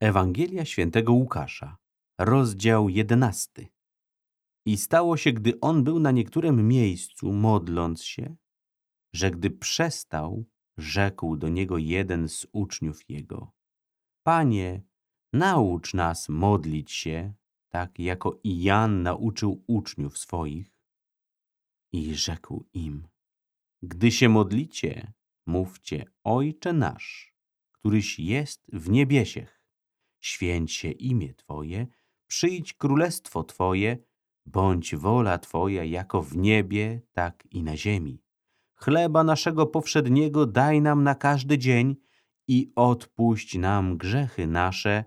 Ewangelia świętego Łukasza, rozdział jedenasty. I stało się, gdy on był na niektórym miejscu, modląc się, że gdy przestał, rzekł do niego jeden z uczniów jego. Panie, naucz nas modlić się, tak jako i Jan nauczył uczniów swoich. I rzekł im, gdy się modlicie, mówcie, Ojcze nasz, któryś jest w niebiesiech święć się imię Twoje, przyjdź królestwo Twoje, bądź wola Twoja jako w niebie, tak i na ziemi. Chleba naszego powszedniego daj nam na każdy dzień i odpuść nam grzechy nasze,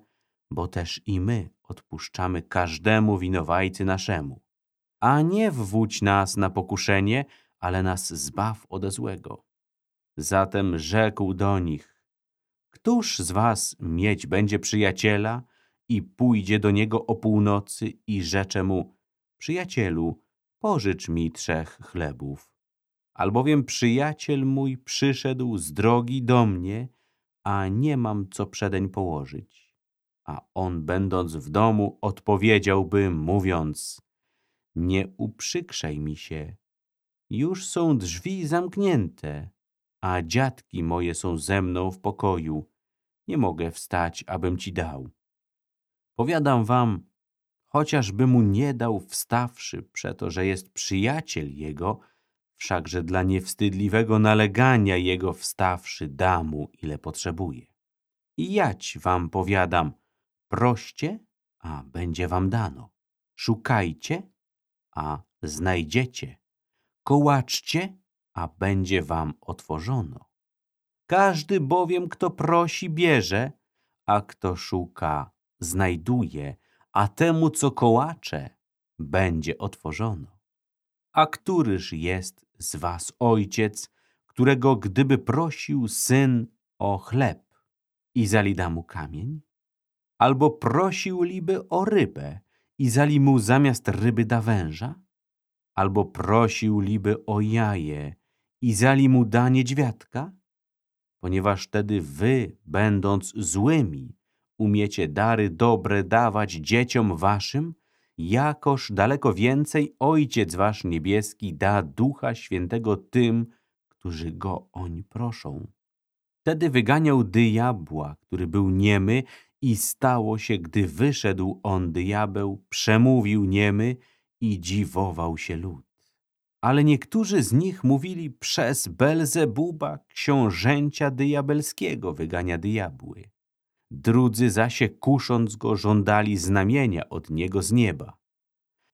bo też i my odpuszczamy każdemu winowajcy naszemu. A nie wwódź nas na pokuszenie, ale nas zbaw ode złego. Zatem rzekł do nich, Któż z was mieć będzie przyjaciela i pójdzie do niego o północy i rzecze mu, przyjacielu, pożycz mi trzech chlebów. Albowiem przyjaciel mój przyszedł z drogi do mnie, a nie mam co przedeń położyć. A on, będąc w domu, odpowiedziałby, mówiąc, nie uprzykrzaj mi się, już są drzwi zamknięte, a dziadki moje są ze mną w pokoju. Nie mogę wstać, abym ci dał. Powiadam wam, chociażby mu nie dał wstawszy, przeto, że jest przyjaciel jego, wszakże dla niewstydliwego nalegania jego wstawszy da mu, ile potrzebuje. I jać wam powiadam, proście, a będzie wam dano. Szukajcie, a znajdziecie. Kołaczcie, a będzie wam otworzono. Każdy bowiem, kto prosi, bierze, a kto szuka, znajduje, a temu, co kołacze, będzie otworzono. A któryż jest z was ojciec, którego gdyby prosił syn o chleb i zali da mu kamień? Albo prosił liby o rybę i zali mu zamiast ryby da węża? Albo prosił liby o jaje i zali mu da niedźwiadka? Ponieważ wtedy wy, będąc złymi, umiecie dary dobre dawać dzieciom waszym, jakoż daleko więcej Ojciec wasz niebieski da Ducha Świętego tym, którzy go oń proszą. Wtedy wyganiał dyabła, który był niemy i stało się, gdy wyszedł on diabeł, przemówił niemy i dziwował się lud. Ale niektórzy z nich mówili przez Belzebuba, książęcia diabelskiego, wygania diabły. Drudzy zaś kusząc go żądali znamienia od niego z nieba.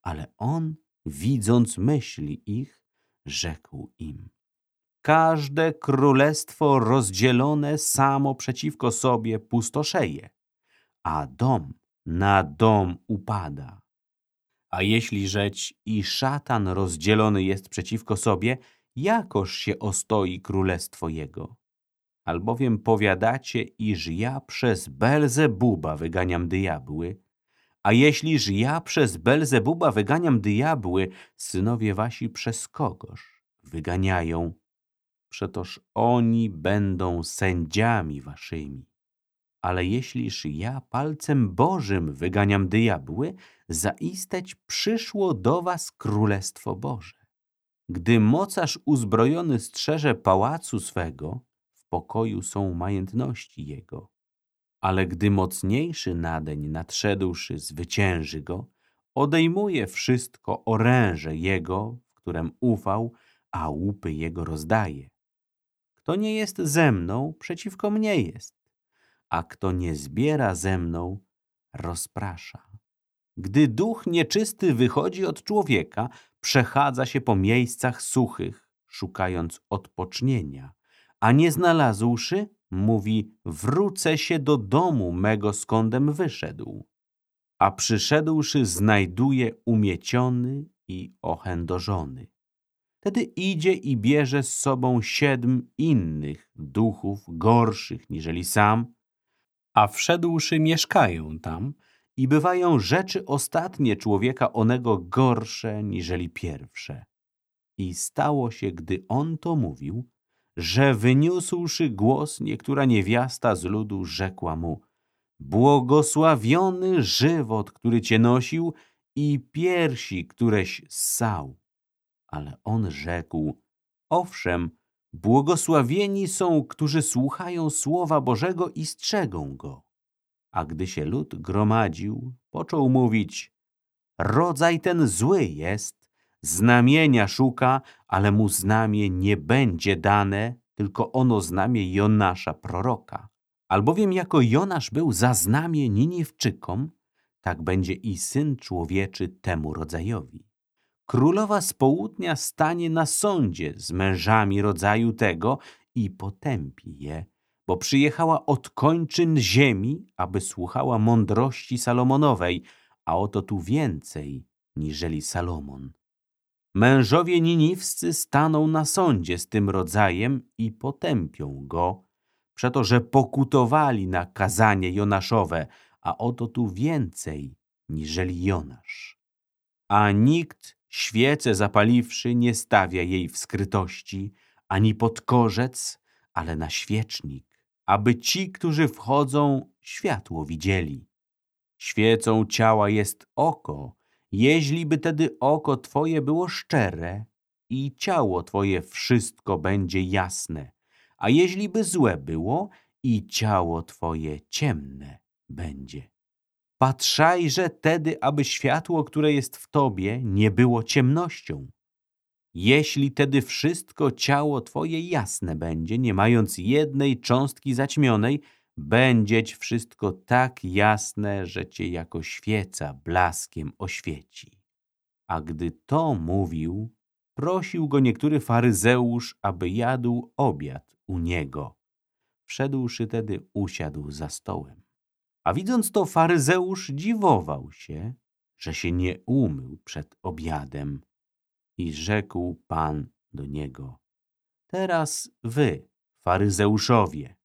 Ale on, widząc myśli ich, rzekł im. Każde królestwo rozdzielone samo przeciwko sobie pustoszeje, a dom na dom upada. A jeśli rzeć i szatan rozdzielony jest przeciwko sobie, jakoż się ostoi królestwo jego? Albowiem powiadacie, iż ja przez Belzebuba wyganiam diabły, a jeśliż ja przez Belzebuba wyganiam diabły, synowie wasi przez kogoż wyganiają? Przetoż oni będą sędziami waszymi. Ale jeśliż ja palcem Bożym wyganiam diabły, zaisteć przyszło do was Królestwo Boże. Gdy mocarz uzbrojony strzeże pałacu swego, w pokoju są majętności jego. Ale gdy mocniejszy nadeń nadszedłszy zwycięży go, odejmuje wszystko oręże jego, w którem ufał, a łupy jego rozdaje. Kto nie jest ze mną, przeciwko mnie jest a kto nie zbiera ze mną, rozprasza. Gdy duch nieczysty wychodzi od człowieka, przechadza się po miejscach suchych, szukając odpocznienia, a nie znalazłszy, mówi, wrócę się do domu mego, skądem wyszedł. A przyszedłszy, znajduje umieciony i ochędożony. Wtedy idzie i bierze z sobą siedm innych duchów gorszych niżeli sam a wszedłszy mieszkają tam i bywają rzeczy ostatnie człowieka onego gorsze niżeli pierwsze. I stało się, gdy on to mówił, że wyniósłszy głos niektóra niewiasta z ludu rzekła mu błogosławiony żywot, który cię nosił i piersi, któreś ssał. Ale on rzekł, owszem, błogosławieni są, którzy słuchają Słowa Bożego i strzegą go. A gdy się lud gromadził, począł mówić, rodzaj ten zły jest, znamienia szuka, ale mu znamie nie będzie dane, tylko ono znamie Jonasza proroka. Albowiem jako Jonasz był za znamie Niniwczykom, tak będzie i Syn Człowieczy temu rodzajowi. Królowa z południa stanie na sądzie z mężami rodzaju tego i potępi je, bo przyjechała od kończyn ziemi, aby słuchała mądrości Salomonowej, a oto tu więcej niżeli Salomon. Mężowie niniwscy staną na sądzie z tym rodzajem i potępią go, przeto że pokutowali na kazanie Jonaszowe, a oto tu więcej niżeli Jonasz. A nikt świecę zapaliwszy nie stawia jej w skrytości, ani pod korzec, ale na świecznik, aby ci, którzy wchodzą, światło widzieli. Świecą ciała jest oko, jeźliby tedy oko Twoje było szczere i ciało Twoje wszystko będzie jasne, a jeźliby złe było i ciało Twoje ciemne będzie. Patrzajże tedy, aby światło, które jest w Tobie, nie było ciemnością. Jeśli tedy wszystko ciało Twoje jasne będzie, nie mając jednej cząstki zaćmionej, będzieć wszystko tak jasne, że Cię jako świeca blaskiem oświeci. A gdy to mówił, prosił go niektóry faryzeusz, aby jadł obiad u niego. Wszedłszy tedy usiadł za stołem. A widząc to, faryzeusz dziwował się, że się nie umył przed obiadem. I rzekł Pan do niego, teraz wy, faryzeuszowie,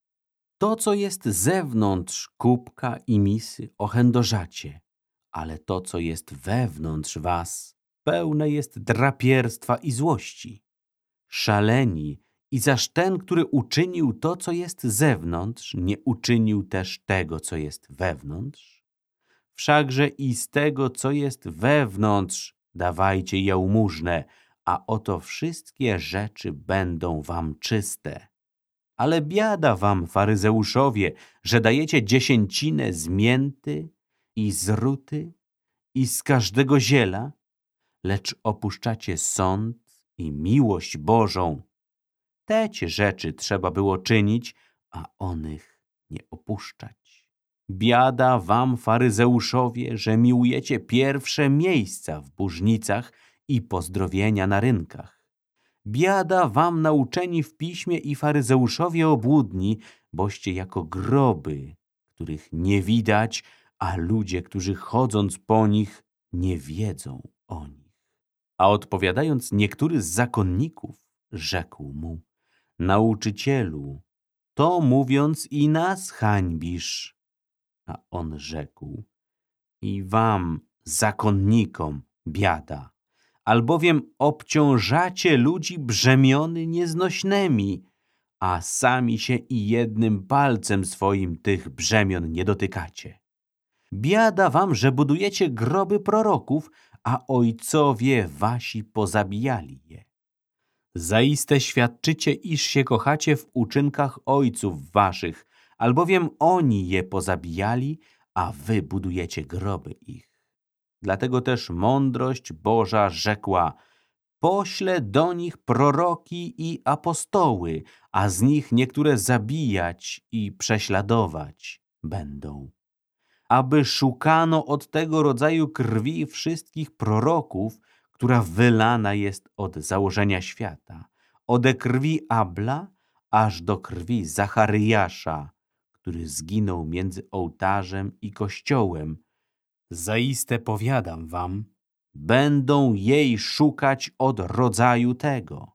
to, co jest zewnątrz kubka i misy, ochędożacie, ale to, co jest wewnątrz was, pełne jest drapierstwa i złości. Szaleni i zaż ten, który uczynił to, co jest zewnątrz, nie uczynił też tego, co jest wewnątrz? Wszakże i z tego, co jest wewnątrz, dawajcie jałmużnę, a oto wszystkie rzeczy będą wam czyste. Ale biada wam, faryzeuszowie, że dajecie dziesięcinę z mięty i z ruty i z każdego ziela, lecz opuszczacie sąd i miłość Bożą, te rzeczy trzeba było czynić, a onych nie opuszczać. Biada wam, faryzeuszowie, że miłujecie pierwsze miejsca w burznicach i pozdrowienia na rynkach. Biada wam nauczeni w piśmie i faryzeuszowie obłudni, boście jako groby, których nie widać, a ludzie, którzy chodząc po nich, nie wiedzą o nich. A odpowiadając niektóry z zakonników, rzekł mu, Nauczycielu, to mówiąc i nas hańbisz. A on rzekł, i wam, zakonnikom, biada, albowiem obciążacie ludzi brzemiony nieznośnymi, a sami się i jednym palcem swoim tych brzemion nie dotykacie. Biada wam, że budujecie groby proroków, a ojcowie wasi pozabijali je. Zaiste świadczycie, iż się kochacie w uczynkach ojców waszych, albowiem oni je pozabijali, a wy budujecie groby ich. Dlatego też mądrość Boża rzekła, pośle do nich proroki i apostoły, a z nich niektóre zabijać i prześladować będą. Aby szukano od tego rodzaju krwi wszystkich proroków, która wylana jest od założenia świata, ode krwi Abla aż do krwi Zacharyjasza, który zginął między ołtarzem i kościołem. Zaiste powiadam wam, będą jej szukać od rodzaju tego.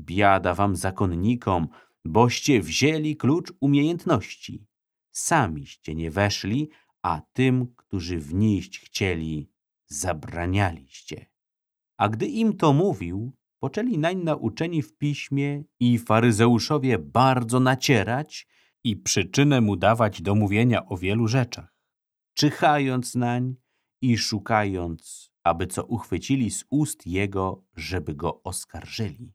Biada wam zakonnikom, boście wzięli klucz umiejętności. Samiście nie weszli, a tym, którzy wnieść chcieli, zabranialiście. A gdy im to mówił, poczęli nań nauczeni w piśmie i faryzeuszowie bardzo nacierać i przyczynę mu dawać do mówienia o wielu rzeczach, czyhając nań i szukając, aby co uchwycili z ust jego, żeby go oskarżyli.